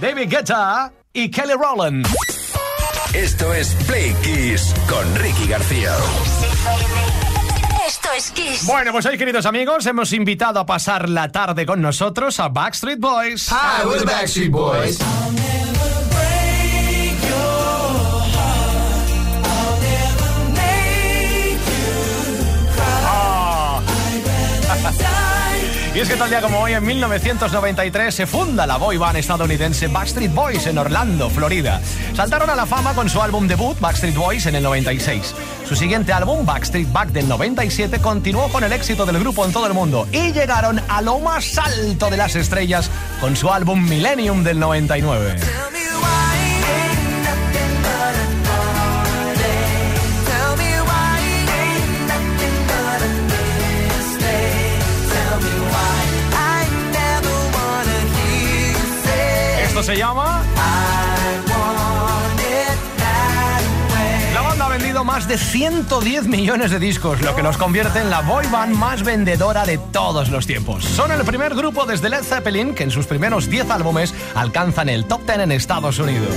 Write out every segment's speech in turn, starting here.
David Guetta y Kelly Rowland. Esto es Play Kiss con Ricky García. Esto es Kiss. Bueno, pues hoy, queridos amigos, hemos invitado a pasar la tarde con nosotros a Backstreet Boys. Hi, we're the Backstreet Boys. Es que tal día como hoy, en 1993, se funda la boy band estadounidense Backstreet Boys en Orlando, Florida. Saltaron a la fama con su álbum debut, Backstreet Boys, en el 96. Su siguiente álbum, Backstreet Back del 97, continuó con el éxito del grupo en todo el mundo y llegaron a lo más alto de las estrellas con su álbum Millennium del 99. Esto se llama... La banda ha vendido más de 110 millones de discos, lo que los convierte en la boy band más vendedora de todos los tiempos. Son el primer grupo desde Led Zeppelin que en sus primeros 10 álbumes alcanzan el top 10 en Estados Unidos.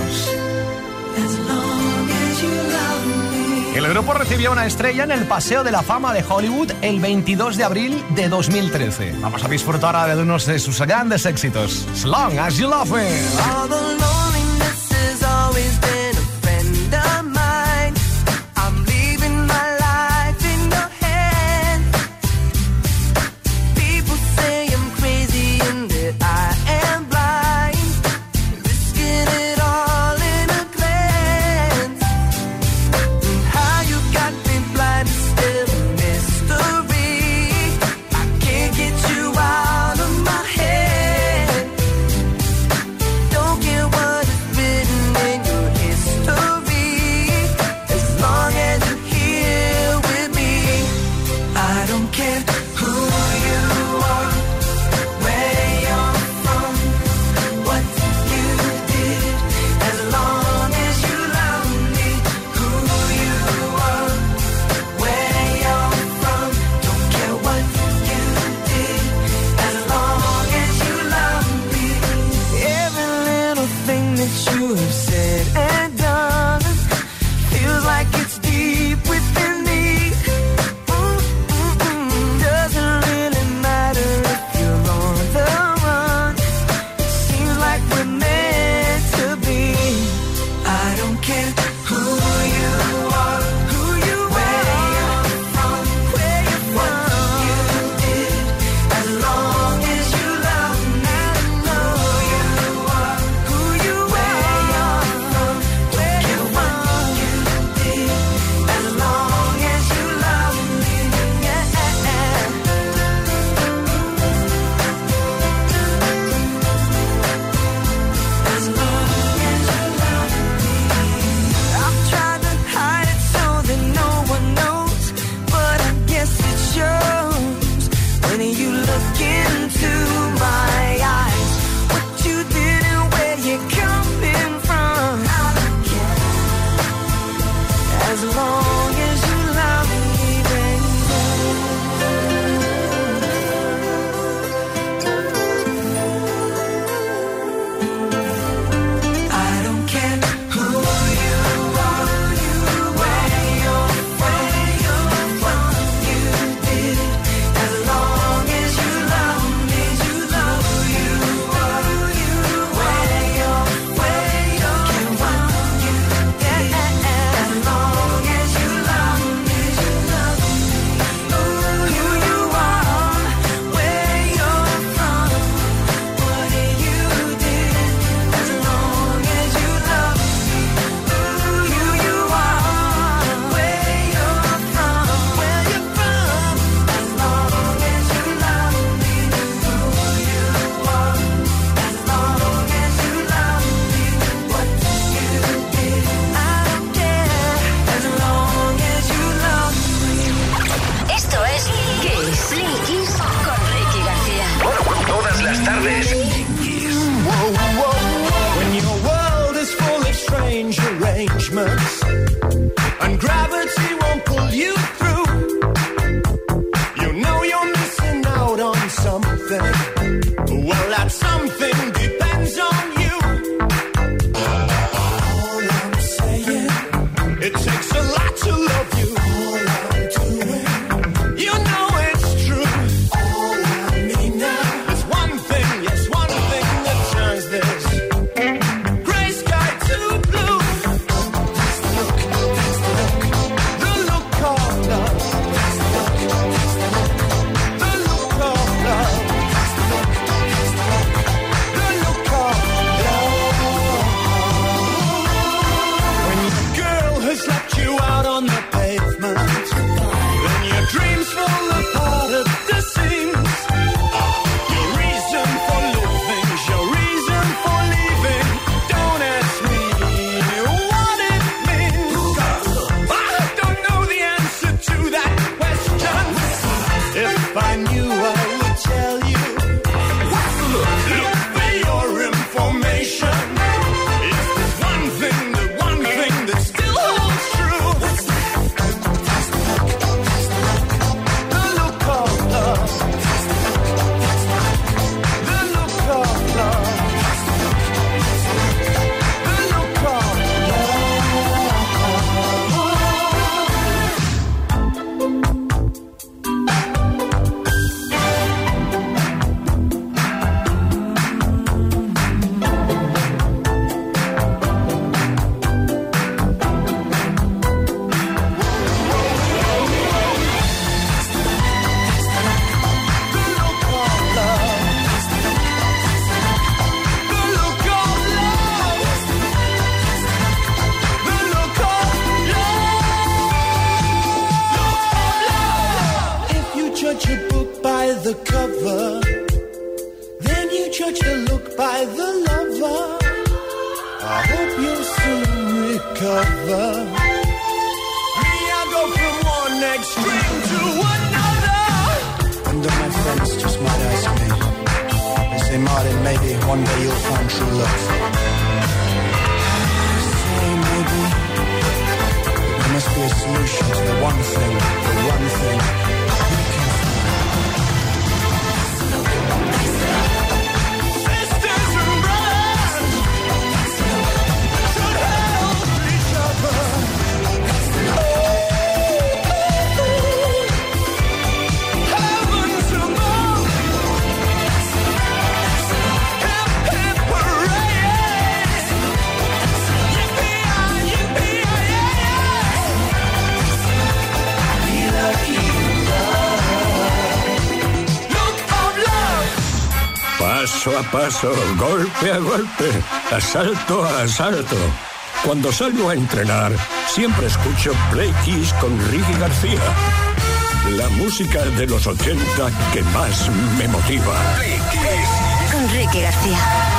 El grupo recibió una estrella en el Paseo de la Fama de Hollywood el 22 de abril de 2013. Vamos a disfrutar de uno de sus grandes éxitos, As Long As You Love Me. Tardes. Paso a paso, golpe a golpe, asalto a asalto. Cuando salgo a entrenar, siempre escucho Play Kiss con Ricky García. La música de los 80 que más me motiva. Ricky García.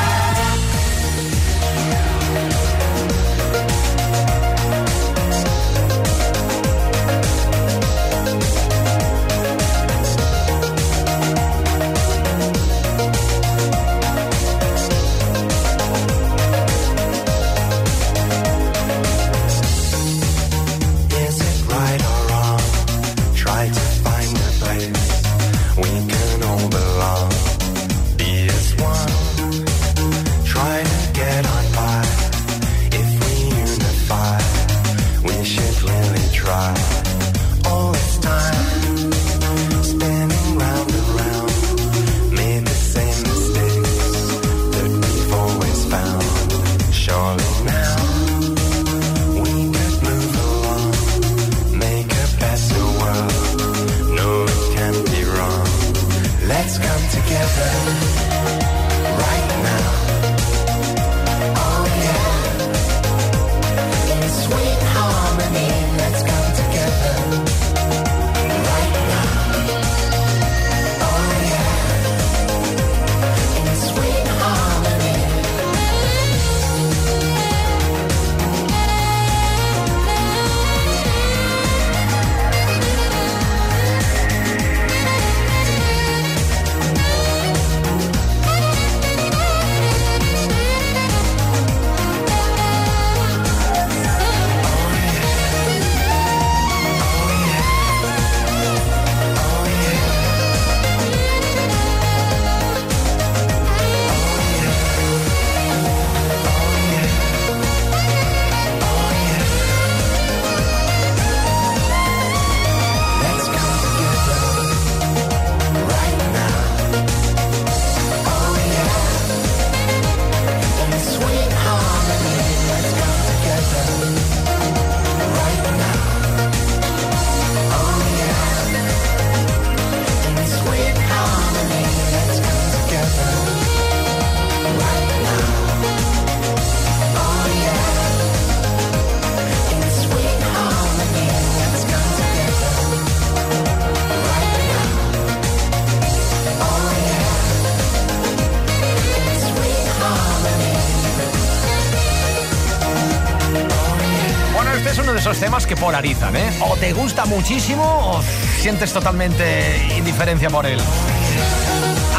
Te gusta muchísimo o sientes totalmente indiferencia por él.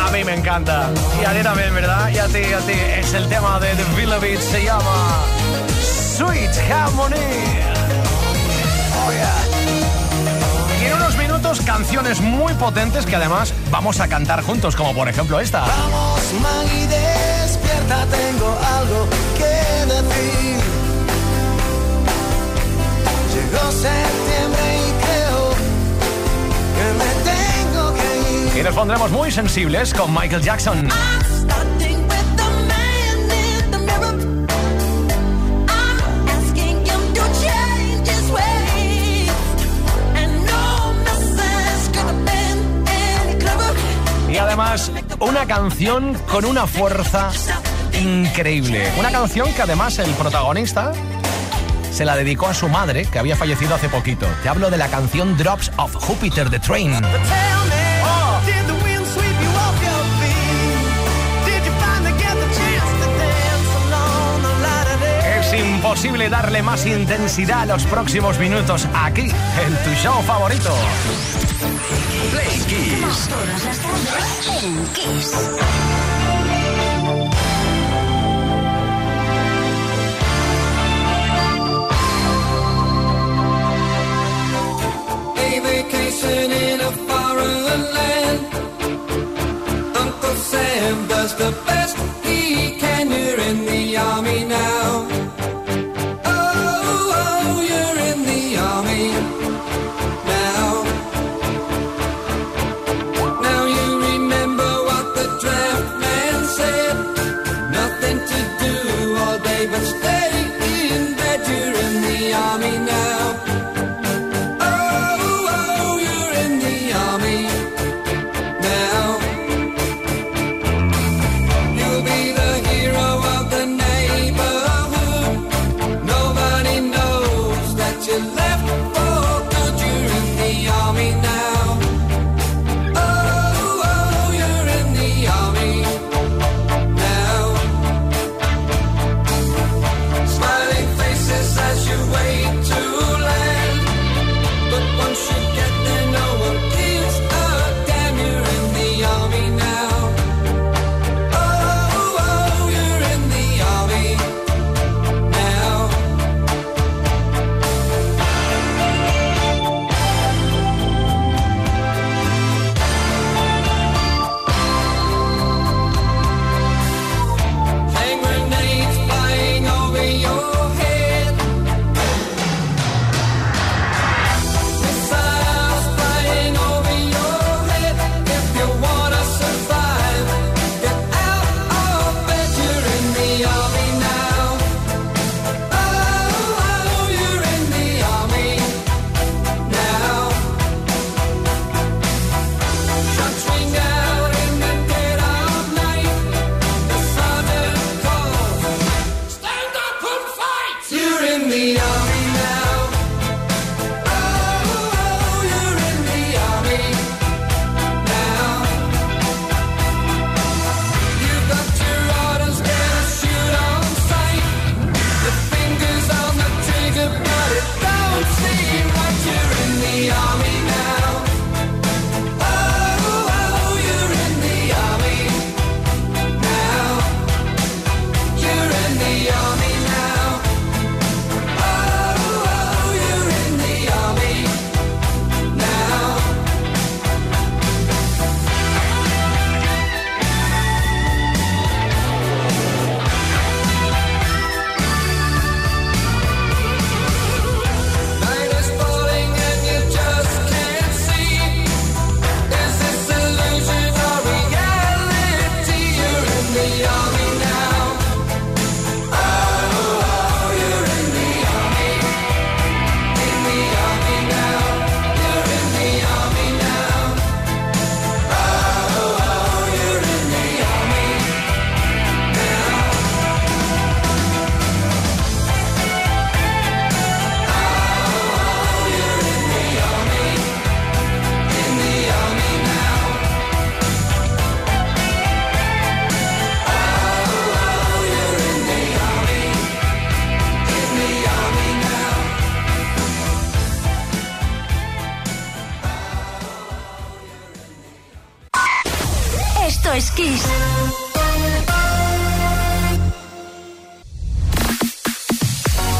A mí me encanta. Y a ti también, ¿verdad? Y a ti, a ti. Es el tema de The se llama Sweet Harmony. Oh, yeah. Y en unos minutos, canciones muy potentes que además vamos a cantar juntos, como por ejemplo esta. Vamos, Maggie, despierta, tengo algo que decir. Y nos pondremos muy sensibles con Michael Jackson. Y además, una canción con una fuerza increíble. Una canción que además el protagonista se la dedicó a su madre, que había fallecido hace poquito. Te hablo de la canción Drops of Jupiter the Train. Es imposible darle más intensidad a los próximos minutos aquí en tu show favorito. Play Kiss. dancing in a foreign land. Uncle Sam does the best he can. You're in the army now.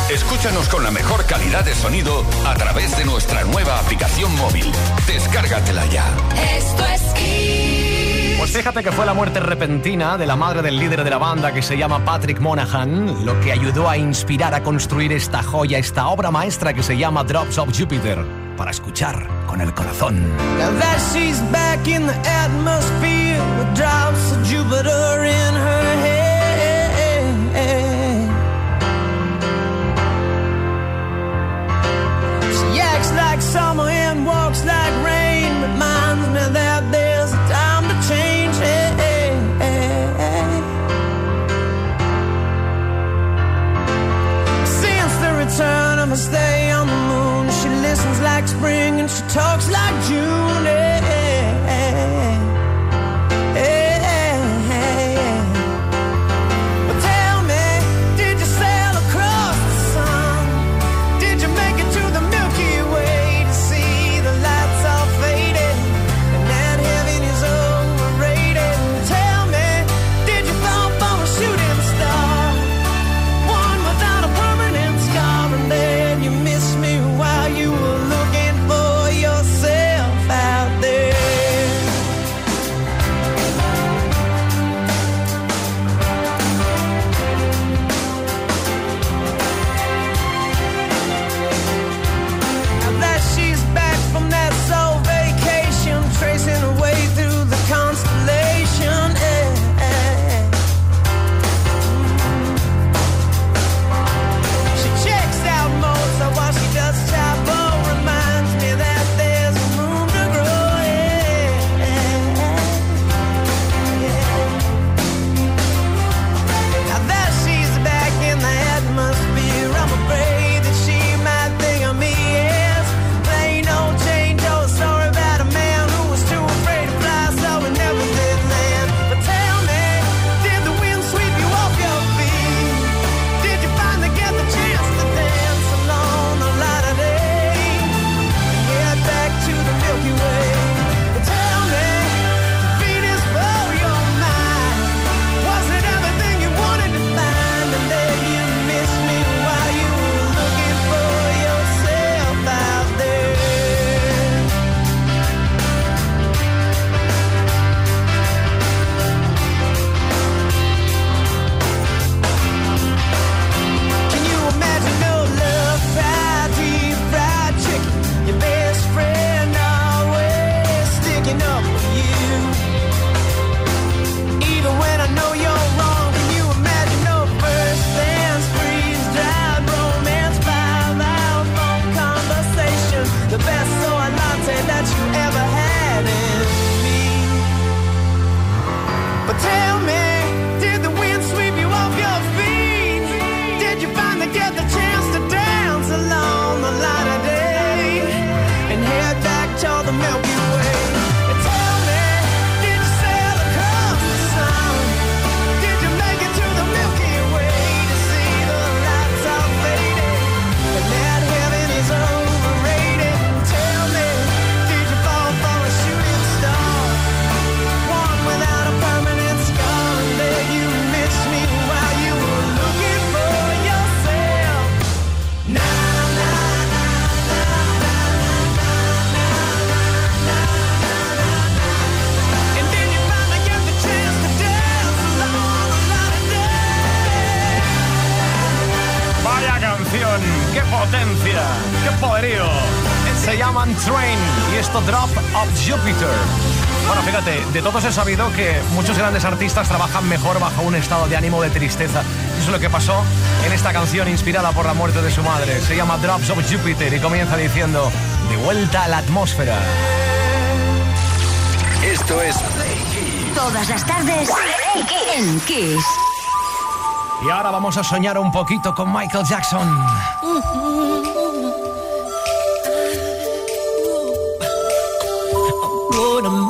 Escúchanos con la mejor calidad de sonido a través de nuestra nueva aplicación móvil. Descárgatela ya. Esto es Kiss. Pues fíjate que fue la muerte repentina de la madre del líder de la banda que se llama Patrick Monaghan lo que ayudó a inspirar a construir esta joya, esta obra maestra que se llama Drops of Jupiter. Para escuchar. con el corazón. Now that she's back in the atmosphere with drops of Jupiter in her head. She acts like summer and walks like rain, reminds me that there's a time to change. Since the return of a stay listens like spring and she talks like June. Eh? Sabido que muchos grandes artistas trabajan mejor bajo un estado de ánimo de tristeza. Eso es lo que pasó en esta canción inspirada por la muerte de su madre. Se llama Drops of Jupiter y comienza diciendo, de vuelta a la atmósfera. Esto es Todas las tardes en Kiss. Y ahora vamos a soñar un poquito con Michael Jackson.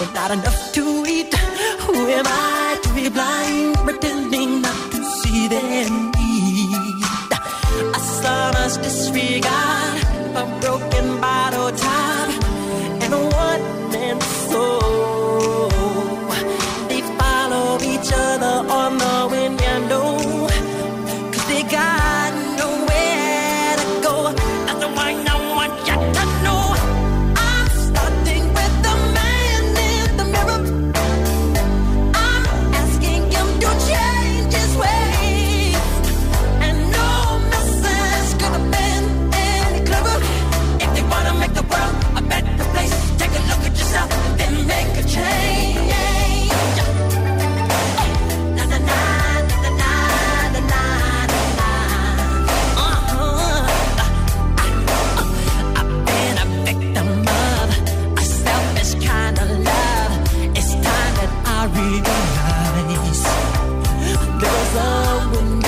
with not enough to eat. Who am I to be blind, pretending not to see their need? A son's disregard, There's a window.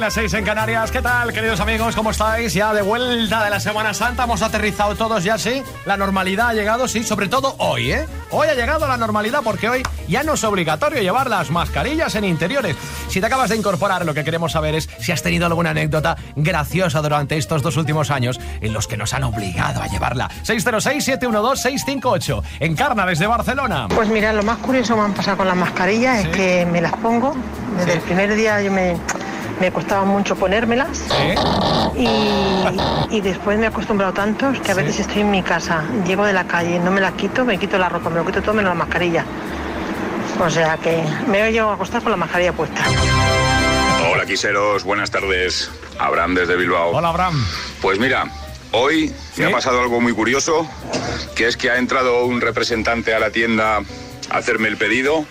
Las 7 y las 6 en Canarias. ¿Qué tal, queridos amigos? ¿Cómo estáis? Ya de vuelta de la Semana Santa. Hemos aterrizado todos ya, sí. La normalidad ha llegado, sí. Sobre todo hoy, ¿eh? Hoy ha llegado la normalidad porque hoy ya no es obligatorio llevar las mascarillas en interiores. Si te acabas de incorporar, lo que queremos saber es si has tenido alguna anécdota graciosa durante estos dos últimos años en los que nos han obligado a llevarla. 606-712-658. Encarna desde Barcelona. Pues mira, lo más curioso que me han pasado con las mascarillas es que me las pongo. Desde el primer día yo me, me costaba mucho ponérmelas y, y después me he acostumbrado tanto que a veces estoy en mi casa, llego de la calle, no me la quito, me quito la ropa, me lo quito todo menos la mascarilla. O sea que me llevo a acostar con la mascarilla puesta. Hola, quiseros, buenas tardes. Abraham desde Bilbao. Hola, Abraham. Pues mira, hoy me ha pasado algo muy curioso, que es que ha entrado un representante a la tienda hacerme el pedido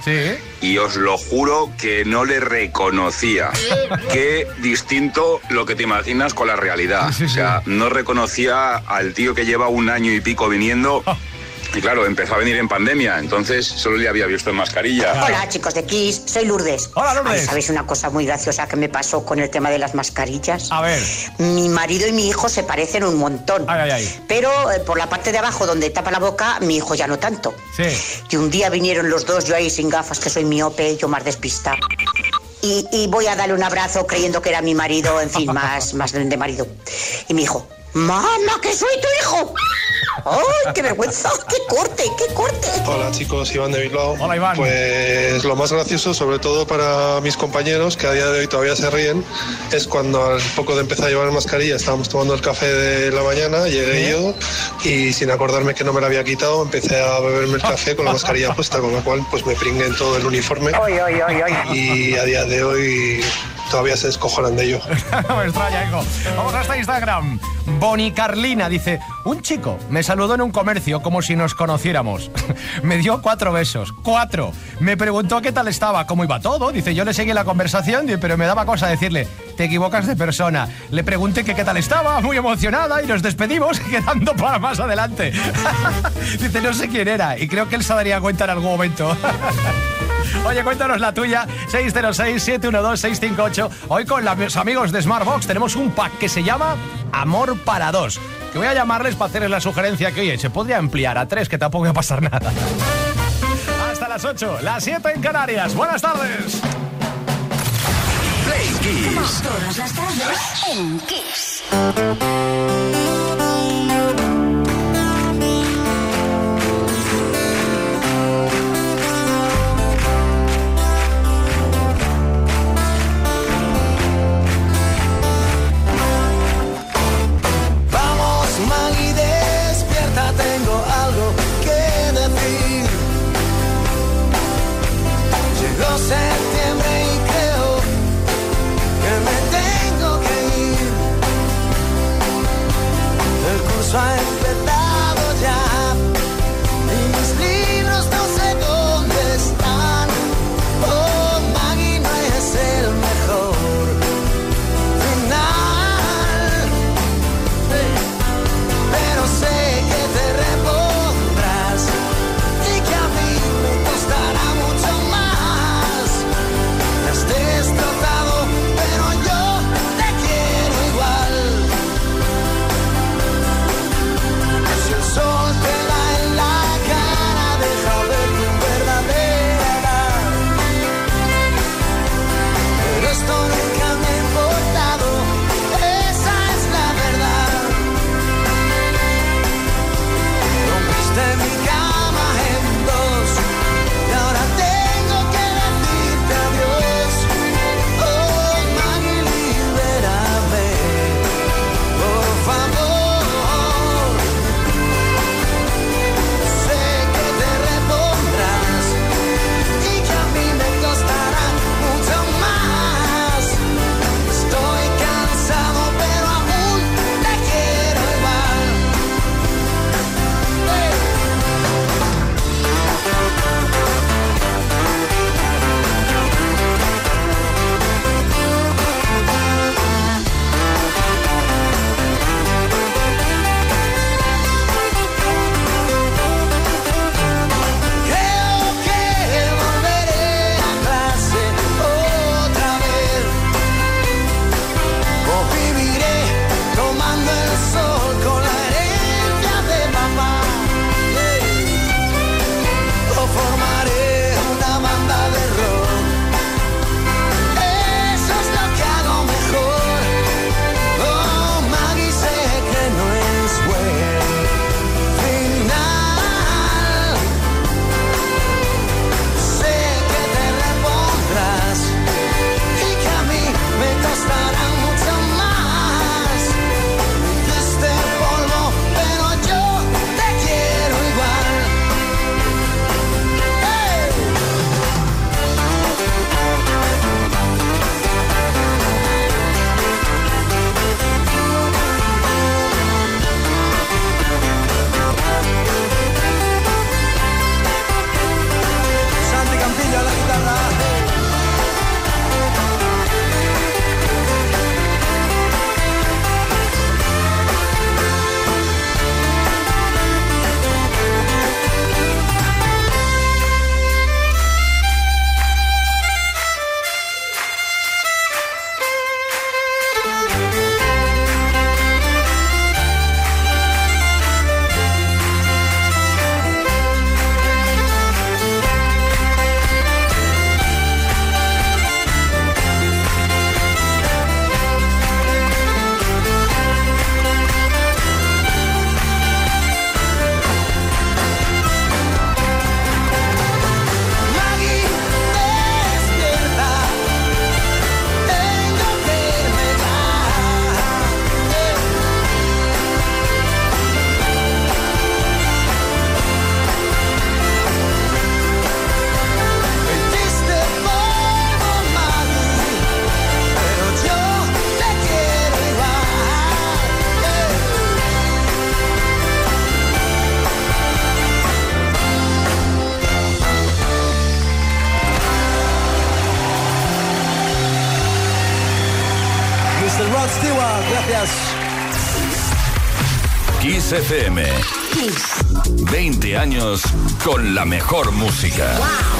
y os lo juro que no le reconocía. Qué distinto lo que te imaginas con la realidad. O sea, no reconocía al tío que lleva un año y pico viniendo. Y claro, empezó a venir en pandemia, entonces solo le había visto en mascarilla. Hola chicos de Kiss, soy Lourdes. Hola Lourdes. ¿Sabéis una cosa muy graciosa que me pasó con el tema de las mascarillas? A ver. Mi marido y mi hijo se parecen un montón. Ay, ay, ay. Pero eh, por la parte de abajo donde tapa la boca, mi hijo ya no tanto. Sí. Y un día vinieron los dos, yo ahí sin gafas, que soy miope, yo más despista. Y, y voy a darle un abrazo creyendo que era mi marido, en fin, más, más de marido. Y mi hijo, mamá, que soy tu hijo. ¡Ay, qué vergüenza! ¡Qué corte, qué corte! Hola chicos, Iván de Bilbao. Hola Iván. Pues lo más gracioso, sobre todo para mis compañeros, que a día de hoy todavía se ríen, es cuando al poco de empezar a llevar mascarilla, estábamos tomando el café de la mañana, llegué yo y sin acordarme que no me la había quitado, empecé a beberme el café con la mascarilla puesta, con lo cual pues me pringué en todo el uniforme. Ay, ay, ay, ay. Y a día de hoy todavía se descojonan de ello. no me extraña, hijo. Vamos hasta Instagram. Boni Carlina dice: Un chico me saludó en un comercio como si nos conociéramos. me dio cuatro besos. Cuatro. Me preguntó qué tal estaba, cómo iba todo. Dice: Yo le seguí la conversación, pero me daba cosa decirle: Te equivocas de persona. Le pregunté que qué tal estaba, muy emocionada, y nos despedimos, quedando para más adelante. dice: No sé quién era, y creo que él se daría cuenta en algún momento. Oye, cuéntanos la tuya, 606-712-658. Hoy con los amigos de Smartbox tenemos un pack que se llama Amor para dos. Que voy a llamarles para hacerles la sugerencia que, oye, se podría ampliar a tres, que tampoco va a pasar nada. Hasta las 8, las 7 en Canarias. Buenas tardes. Play Kiss. Todas las tardes en Kiss. 算 FM. 20 años con la mejor música. Wow.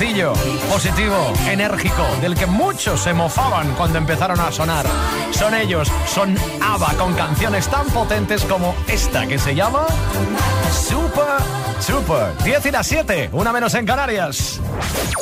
sencillo, positivo, enérgico, del que muchos se mofaban cuando empezaron a sonar. Son ellos, son ABBA, con canciones tan potentes como esta que se llama Super Super. 10 y las 7, una menos en Canarias.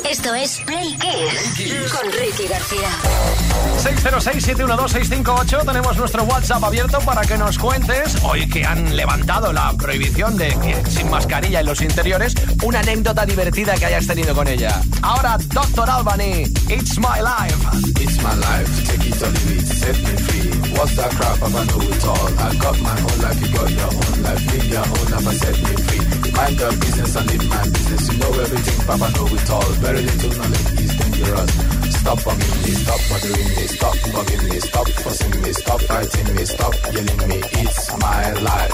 Esto es Play Kiss, Play Kiss. con Ricky García. 606-712-658. Tenemos nuestro WhatsApp abierto para que nos cuentes, hoy que han levantado la prohibición de que sin mascarilla en los interiores, una anécdota divertida que hayas tenido con ella. Ahora, Doctor Albany, It's My Life. It's my life, take it or leave it, set me free. What's that crap, I know it all. I got my own life, you got your own life, live your own, never set me free. Mind your business and live my business, you know everything, Papa know it all. Very little knowledge is dangerous. stop bugging me, stop bothering me, stop bugging me, stop fussing me, stop fighting me, stop yelling me. It's my life.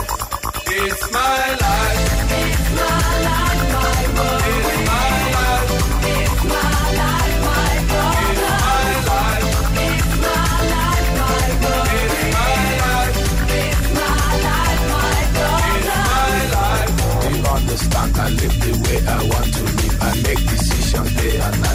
It's my life. It's my life, my world. It's my life. It's my life, my world. It's my life. It's my life, my world. It's my life. It's my life, my world. Do you understand? I live the way I want to live. I make decisions day and night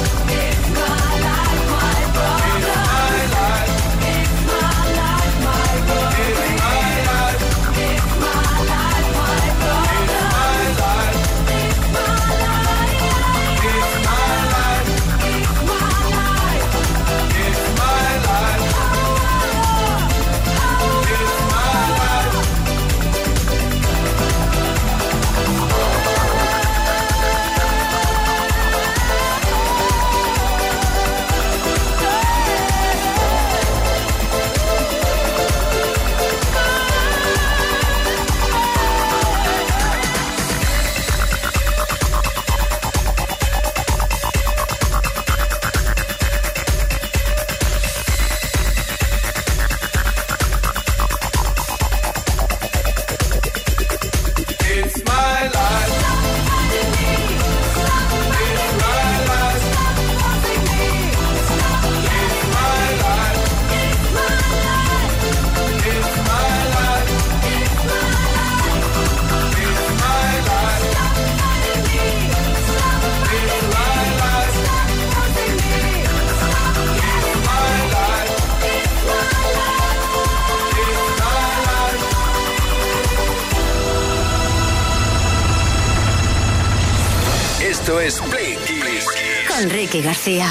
Es Play Kiss. Con Ricky García.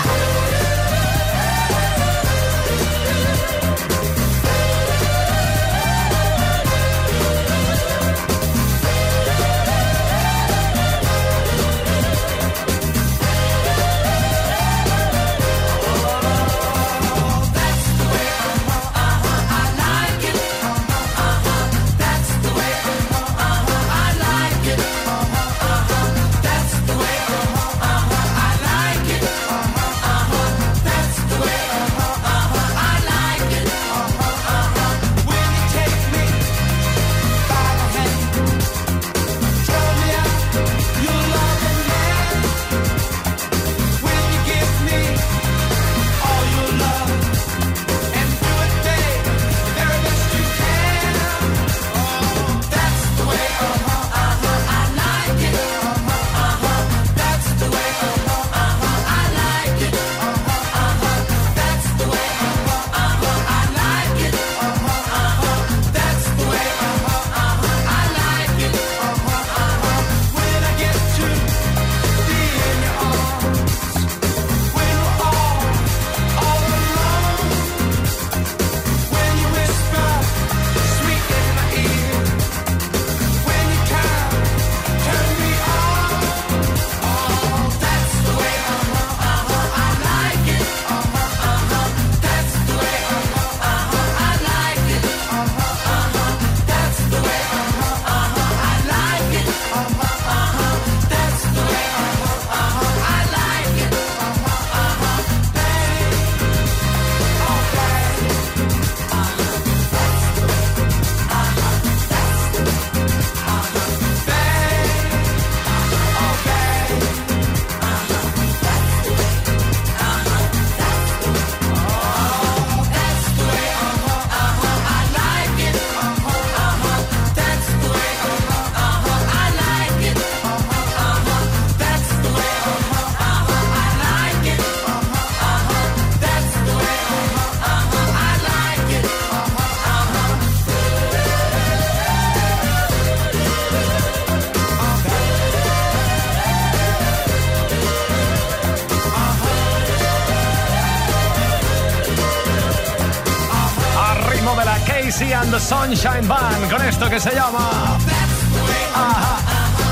Sunshine Band con esto que se llama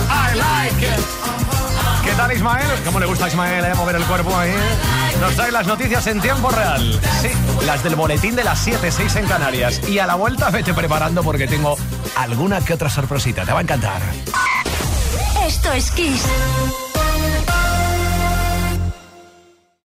I Like It. ¿Qué tal Ismael? ¿Cómo le gusta a Ismael eh, mover el cuerpo ahí? Nos trae las noticias en tiempo real. Sí, las del boletín de las 7, 6 en Canarias. Y a la vuelta vete preparando porque tengo alguna que otra sorpresita. Te va a encantar. Esto es Kiss.